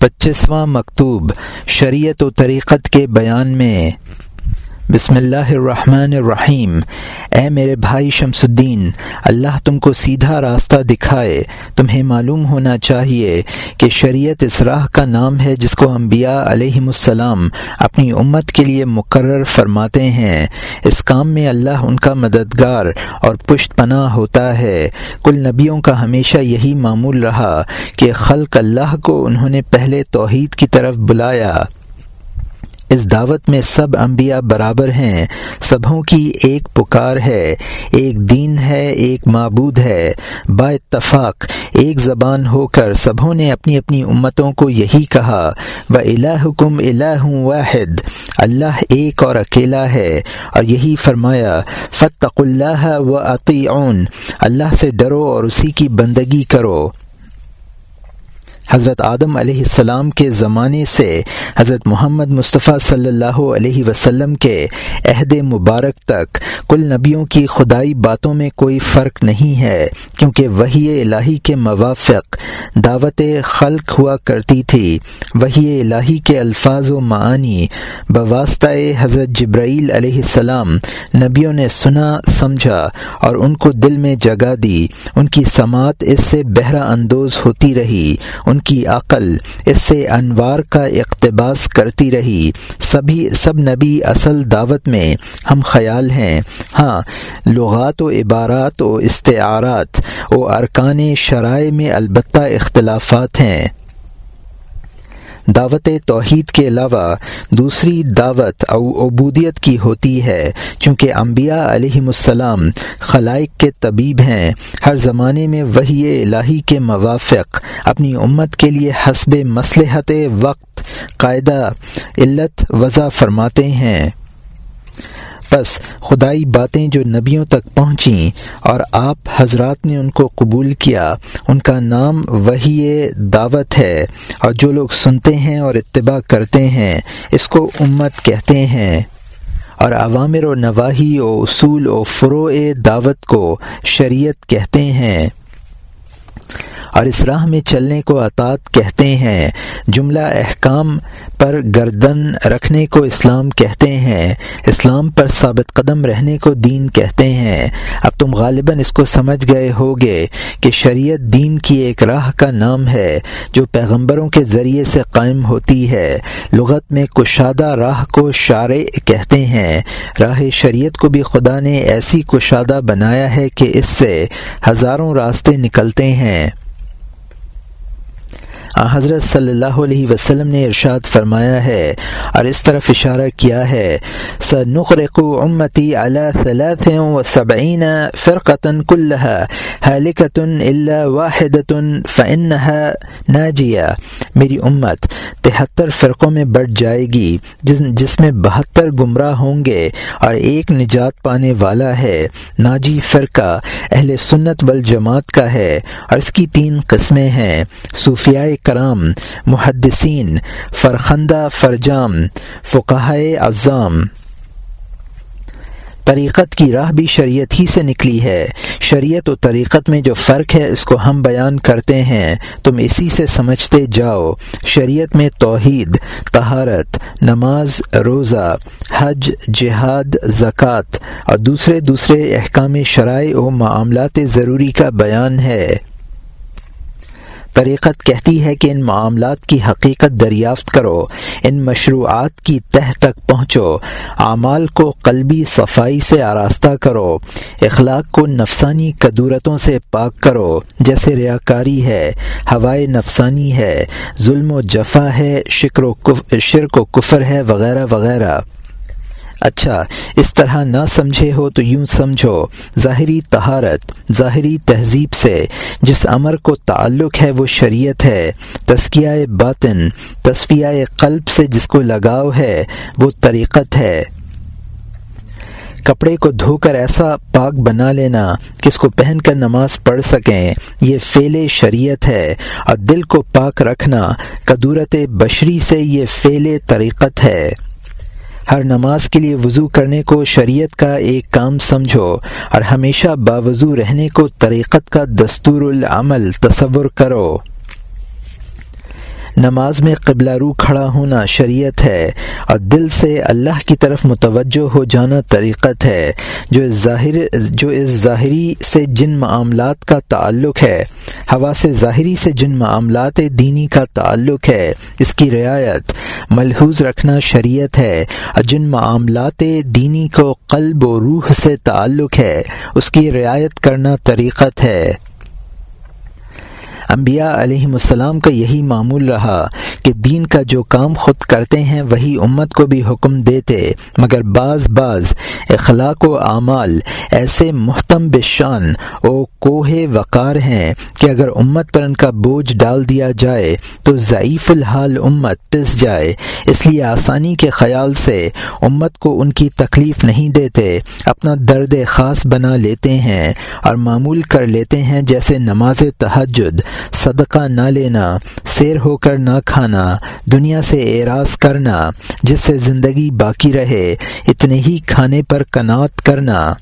پچیسواں مکتوب شریعت و طریقت کے بیان میں بسم اللہ الرحمن الرحیم۔ اے میرے بھائی شمس الدین، اللہ تم کو سیدھا راستہ دکھائے۔ تمہیں معلوم ہونا چاہیے کہ شریعت اس راہ کا نام ہے جس کو انبیاء علیہم السلام اپنی امت کے لیے مقرر فرماتے ہیں۔ اس کام میں اللہ ان کا مددگار اور پشت پناہ ہوتا ہے۔ کل نبیوں کا ہمیشہ یہی معمول رہا کہ خلق اللہ کو انہوں نے پہلے توحید کی طرف بلایا۔ اس دعوت میں سب انبیاء برابر ہیں، سبھوں کی ایک پکار ہے، ایک دین ہے، ایک معبود ہے۔ با اتفاق، ایک زبان ہو کر سبھوں نے اپنی اپنی امتوں کو یہی کہا، و الہکم الہ واحد، اللہ ایک اور اکیلا ہے۔ اور یہی فرمایا فتق اللہ و عطیعون اللہ سے ڈرو اور اسی کی بندگی کرو۔ حضرت آدم علیہ السلام کے زمانے سے حضرت محمد مصطفیٰ صلی اللہ علیہ وسلم کے عہد مبارک تک کل نبیوں کی خدائی باتوں میں کوئی فرق نہیں ہے، کیونکہ وہی الہی کے موافق دعوت خلق ہوا کرتی تھی۔ وہی الہی کے الفاظ و معانی بواسطہ حضرت جبرائیل علیہ السلام نبیوں نے سنا، سمجھا اور ان کو دل میں جگہ دی۔ ان کی سماعت اس سے بہرہ اندوز ہوتی رہی۔ ان ان کی عقل اس سے انوار کا اقتباس کرتی رہی۔ سبھی سب نبی اصل دعوت میں ہم خیال ہیں۔ ہاں لغات و عبارات و استعارات و ارکان شرائع میں البتہ اختلافات ہیں۔ دعوت توحید کے علاوہ دوسری دعوت او عبودیت کی ہوتی ہے، چونکہ انبیاء علیہم السلام خلائق کے طبیب ہیں۔ ہر زمانے میں وہی الہی کے موافق اپنی امت کے لیے حسب مصلحت وقت، قاعدہ، علت، وضع فرماتے ہیں۔ بس خدائی باتیں جو نبیوں تک پہنچیں اور آپ حضرات نے ان کو قبول کیا، ان کا نام وہی دعوت ہے اور جو لوگ سنتے ہیں اور اتباع کرتے ہیں، اس کو امت کہتے ہیں۔ اور عوامر و نواحی و اصول و فروع دعوت کو شریعت کہتے ہیں۔ اور اس راہ میں چلنے کو اطاط کہتے ہیں۔ جملہ احکام پر گردن رکھنے کو اسلام کہتے ہیں۔ اسلام پر ثابت قدم رہنے کو دین کہتے ہیں۔ اب تم غالباً اس کو سمجھ گئے ہوگے کہ شریعت دین کی ایک راہ کا نام ہے جو پیغمبروں کے ذریعے سے قائم ہوتی ہے۔ لغت میں کشادہ راہ کو شارع کہتے ہیں۔ راہ شریعت کو بھی خدا نے ایسی کشادہ بنایا ہے کہ اس سے ہزاروں راستے نکلتے ہیں۔ حضرت صلی اللہ علیہ وسلم نے ارشاد فرمایا ہے اور اس طرف اشارہ کیا ہے سنقرق امتی علی ثلاث و سبعین فرقتا كلها حالکت الا واحدت فانها ناجیہ میری امت، تہتر فرقوں میں بڑھ جائے گی جس جس میں بہتر گمراہ ہوں گے اور ایک نجات پانے والا ہے، ناجی فرقہ، اہل سنت والجماعت کا ہے، اور اس کی تین قسمیں ہیں، صوفیاء کرام، محدثین، فرخندہ فرجام فقہ اعظام طریقت کی راہ بھی شریعت ہی سے نکلی ہے۔ شریعت و طریقت میں جو فرق ہے، اس کو ہم بیان کرتے ہیں۔ تم اسی سے سمجھتے جاؤ۔ شریعت میں توحید تہارت نماز، روزہ، حج، جہاد، زکوٰۃ اور دوسرے دوسرے احکام شرائع و معاملات ضروری کا بیان ہے۔ طریقت کہتی ہے کہ ان معاملات کی حقیقت دریافت کرو، ان مشروعات کی تہ تک پہنچو، اعمال کو قلبی صفائی سے آراستہ کرو، اخلاق کو نفسانی قدورتوں سے پاک کرو، جیسے ریاکاری ہے، ہوائے نفسانی ہے، ظلم و جفا ہے، شکر و شرک و کفر ہے، وغیرہ وغیرہ۔ اچھا اس طرح نہ سمجھے ہو تو یوں سمجھو، ظاہری تہارت ظاہری تہذیب سے، جس امر کو تعلق ہے وہ شریعت ہے تسکیہ باطن تصفیہ قلب سے جس کو لگاؤ ہے وہ طریقت ہے۔ کپڑے کو دھو کر ایسا پاک بنا لینا کہ اس کو پہن کر نماز پڑھ سکیں، یہ فعل شریعت ہے۔ اور دل کو پاک رکھنا قدورت بشری سے یہ فعل طریقت ہے۔ ہر نماز کے لیے وضو کرنے کو شریعت کا ایک کام سمجھو اور ہمیشہ باوضو رہنے کو طریقت کا دستور العمل تصور کرو۔ نماز میں قبلہ رو کھڑا ہونا شریعت ہے اور دل سے اللہ کی طرف متوجہ ہو جانا طریقت ہے، جو اس ظاہر، جو اس ظاہری سے جن معاملات کا تعلق ہے۔ ہوا سے ظاہری سے جن معاملات دینی کا تعلق ہے، اس کی رعایت ملحوظ رکھنا شریعت ہے۔ اور جن معاملات دینی کو قلب و روح سے تعلق ہے، اس کی رعایت کرنا طریقت ہے۔ انبیاء علیہ السلام کا یہی معمول رہا کہ دین کا جو کام خود کرتے ہیں وہی امت کو بھی حکم دیتے، مگر بعض بعض اخلاق و اعمال ایسے محتم بشان و کوہ وقار ہیں کہ اگر امت پر ان کا بوجھ ڈال دیا جائے تو ضعیف الحال امت پس جائے۔ اس لیے آسانی کے خیال سے امت کو ان کی تکلیف نہیں دیتے، اپنا درد خاص بنا لیتے ہیں اور معمول کر لیتے ہیں جیسے نماز تحجد صدقہ نہ لینا، سیر ہو کر نہ کھانا، دنیا سے اعراض کرنا، جس سے زندگی باقی رہے، اتنے ہی کھانے پر کنات کرنا۔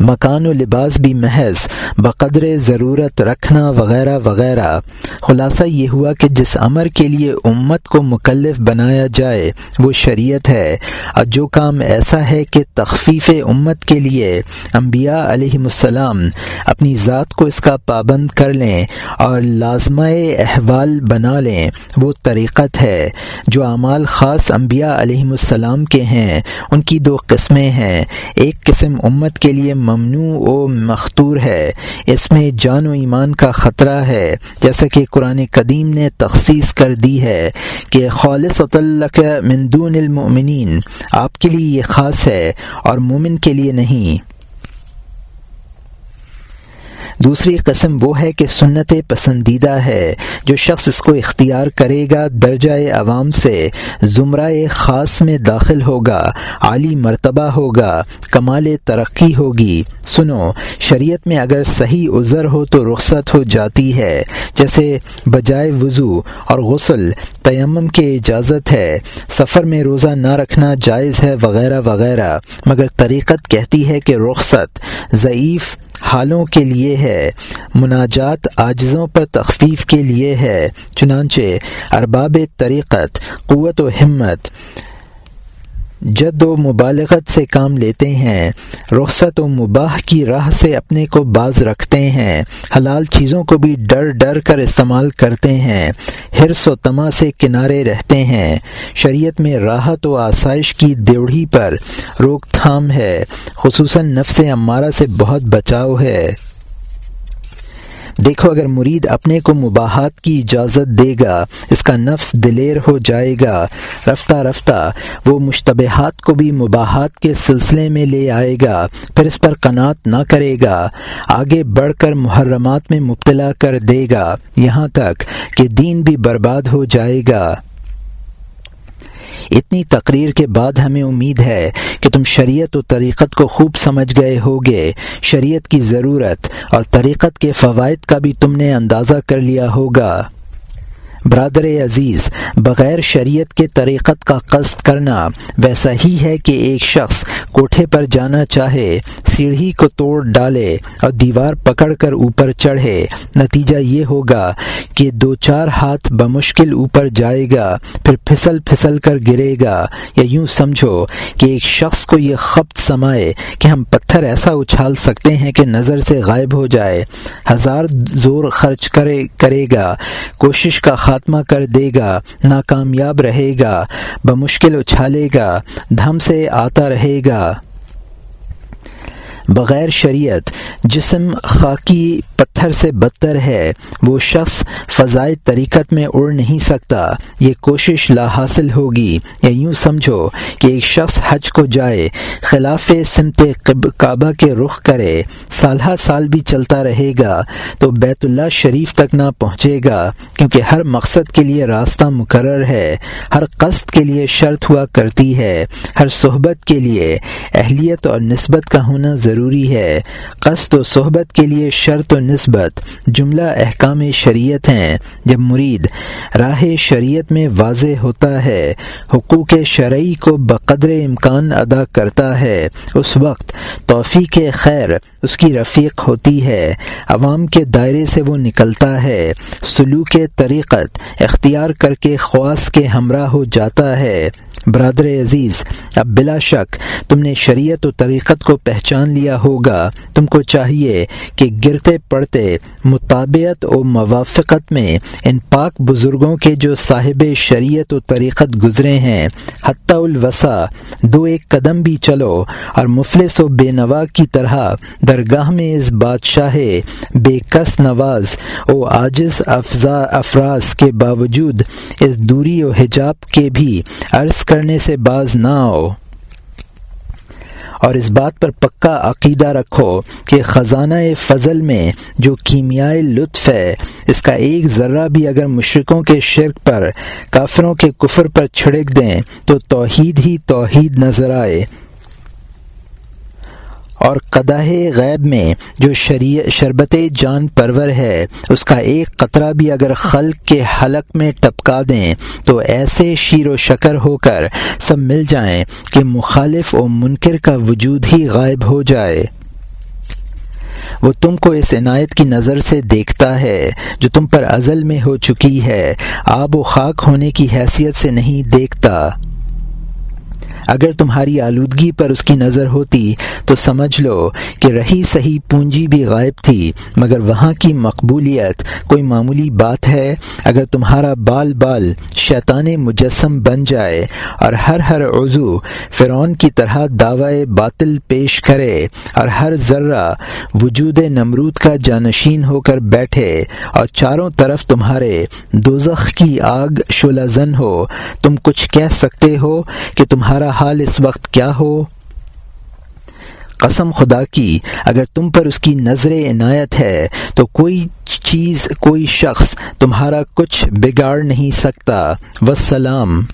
مکان و لباس بھی محض، بقدر ضرورت رکھنا وغیرہ وغیرہ۔ خلاصہ یہ ہوا کہ جس امر کے لیے امت کو مکلف بنایا جائے، وہ شریعت ہے۔ اور جو کام ایسا ہے کہ تخفیف امت کے لیے انبیاء علیہ السلام اپنی ذات کو اس کا پابند کر لیں اور لازمہ احوال بنا لیں، وہ طریقت ہے۔ جو اعمال خاص انبیاء علیہ السلام کے ہیں، ان کی دو قسمیں ہیں۔ ایک قسم امت کے لیے ممنوع و مختور ہے۔ اس میں جان و ایمان کا خطرہ ہے۔ جیسا کہ قرآن قدیم نے تخصیص کر دی ہے کہ خالص مندون المؤمنین، آپ کے لیے یہ خاص ہے اور مومن کے لیے نہیں۔ دوسری قسم وہ ہے کہ سنت پسندیدہ ہے، جو شخص اس کو اختیار کرے گا درجۂ عوام سے، زمرہ خاص میں داخل ہوگا، عالی مرتبہ ہوگا، کمال ترقی ہوگی۔ سنو، شریعت میں اگر صحیح عذر ہو تو رخصت ہو جاتی ہے، جیسے بجائے وضو اور غسل، تیمم کے اجازت ہے۔ سفر میں روزہ نہ رکھنا جائز ہے، وغیرہ وغیرہ۔ مگر طریقت کہتی ہے کہ رخصت، ضعیف حالوں کے لیے ہے۔ مناجات عاجزوں پر تخفیف کے لیے ہے۔ چنانچہ ارباب طریقت، قوت و ہمت۔ جد و مبالغت سے کام لیتے ہیں، رخصت و مباح کی راہ سے اپنے کو باز رکھتے ہیں، حلال چیزوں کو بھی ڈر ڈر کر استعمال کرتے ہیں حرص و تما سے کنارے رہتے ہیں۔ شریعت میں راحت و آسائش کی دیوڑھی پر روک تھام ہے، خصوصاً نفس امارہ سے بہت بچاؤ ہے۔ دیکھو، اگر مرید اپنے کو مباحات کی اجازت دے گا، اس کا نفس دلیر ہو جائے گا۔ رفتہ رفتہ وہ مشتبہات کو بھی مباحات کے سلسلے میں لے آئے گا، پھر اس پر قناعت نہ کرے گا۔ آگے بڑھ کر محرمات میں مبتلا کر دے گا۔ یہاں تک کہ دین بھی برباد ہو جائے گا۔ اتنی تقریر کے بعد ہمیں امید ہے کہ تم شریعت و طریقت کو خوب سمجھ گئے ہوگے۔ شریعت کی ضرورت اور طریقت کے فوائد کا بھی تم نے اندازہ کر لیا ہوگا۔ برادر عزیز، بغیر شریعت کے طریقت کا قصد کرنا ویسا ہی ہے کہ ایک شخص کوٹھے پر جانا چاہے، سیڑھی کو توڑ ڈالے اور دیوار پکڑ کر اوپر چڑھے۔ نتیجہ یہ ہوگا کہ دو چار ہاتھ بمشکل اوپر جائے گا، پھر پھسل پھسل کر گرے گا۔ یا یوں سمجھو کہ ایک شخص کو یہ خپت سمائے کہ ہم پتھر ایسا اچھال سکتے ہیں کہ نظر سے غائب ہو جائے۔ ہزار زور خرچ کرے کرے گا۔ کوشش کا خاتمہ کر دے گا، ناکامیاب رہے گا، بمشکل اچھالے گا، دھم سے آتا رہے گا۔ بغیر شریعت جسم خاکی پتھر سے بدتر ہے، وہ شخص فضائے طریقت میں اڑ نہیں سکتا، یہ کوشش لا حاصل ہوگی۔ یا یوں سمجھو کہ ایک شخص حج کو جائے، خلاف سمت کعبہ کے رخ کرے سالہ سال بھی چلتا رہے گا، تو بیت اللہ شریف تک نہ پہنچے گا، کیونکہ ہر مقصد کے لیے راستہ مقرر ہے، ہر قصد کے لیے شرط ہوا کرتی ہے، ہر صحبت کے لیے اہلیت اور نسبت کا ہونا ضروری ضروری ہے۔ قصد و صحبت کے لیے شرط و نسبت جملہ احکام شریعت ہیں۔ جب مرید راہ شریعت میں واضح ہوتا ہے، حقوق شرعی کو بقدر امکان ادا کرتا ہے، اس وقت توفیق خیر اس کی رفیق ہوتی ہے۔ عوام کے دائرے سے وہ نکلتا ہے۔ سلوک طریقت اختیار کر کے خواص کے ہمراہ ہو جاتا ہے۔ برادر عزیز، اب بلا شک تم نے شریعت و طریقت کو پہچان لیا ہوگا۔ تم کو چاہیے کہ گرتے پڑتے مطابعت و موافقت میں ان پاک بزرگوں کے جو صاحب شریعت و طریقت گزرے ہیں، حتی الوسا دو ایک قدم بھی چلو اور مفلس و بے نوا کی طرح درگاہ میں اس بادشاہ بے کس نواز و عاجز افزا افراز کے باوجود اس دوری و حجاب کے بھی عرض کرنے سے باز نہ آؤ۔ اور اس بات پر پکا عقیدہ رکھو کہ خزانہ فضل میں جو کیمیائی لطف ہے، اس کا ایک ذرہ بھی اگر مشرقوں کے شرک پر، کافروں کے کفر پر چھڑک دیں، تو توحید ہی توحید نظر آئے۔ اور قدح غیب میں جو شربت جان پرور ہے، اس کا ایک قطرہ بھی اگر خلق کے حلق میں ٹپکا دیں، تو ایسے شیر و شکر ہو کر سب مل جائیں کہ مخالف و منکر کا وجود ہی غائب ہو جائے۔ وہ تم کو اس عنایت کی نظر سے دیکھتا ہے جو تم پر ازل میں ہو چکی ہے، آب و خاک ہونے کی حیثیت سے نہیں دیکھتا۔ اگر تمہاری آلودگی پر اس کی نظر ہوتی تو سمجھ لو کہ رہی صحیح پونجی بھی غائب تھی، مگر وہاں کی مقبولیت کوئی معمولی بات ہے؟ اگر تمہارا بال بال شیطان مجسم بن جائے اور ہر ہر عضو فرعون کی طرح دعوی باطل پیش کرے اور ہر ذرہ وجود نمرود کا جانشین ہو کر بیٹھے اور چاروں طرف تمہارے دوزخ کی آگ شولہ زن ہو، تم کچھ کہہ سکتے ہو کہ تمہارا حال اس وقت کیا ہو؟ قسم خدا کی، اگر تم پر اس کی نظر عنایت ہے، تو کوئی چیز، کوئی شخص تمہارا کچھ بگاڑ نہیں سکتا۔ وسلام